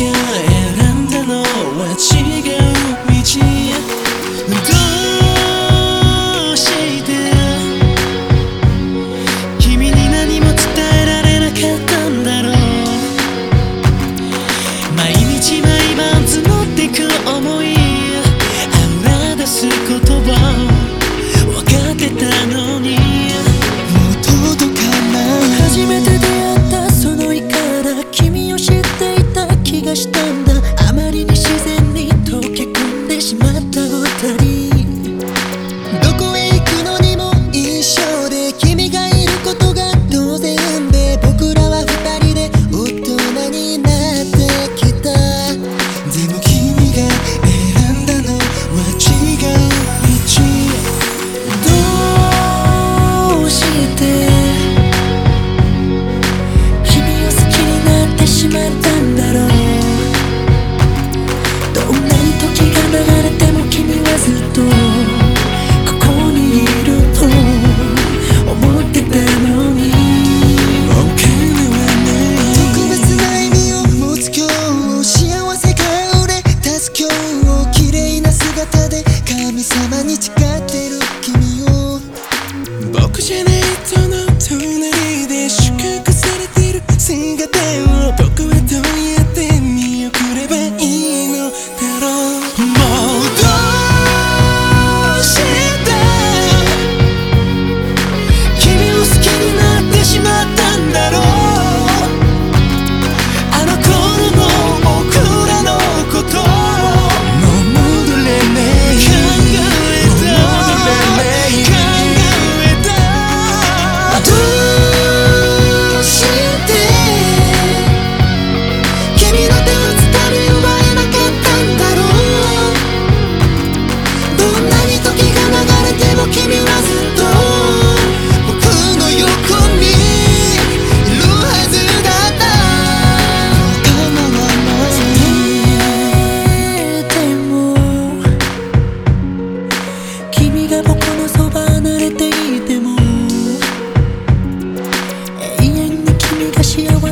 Yeah. がしたんだ。あまりに自然に溶け込んでしまった二人。どこへ行くのにも一緒で君がいることが当然で僕らは二人で大人になってきた。でも君が選んだのは違う道。どうして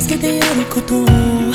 助けてやること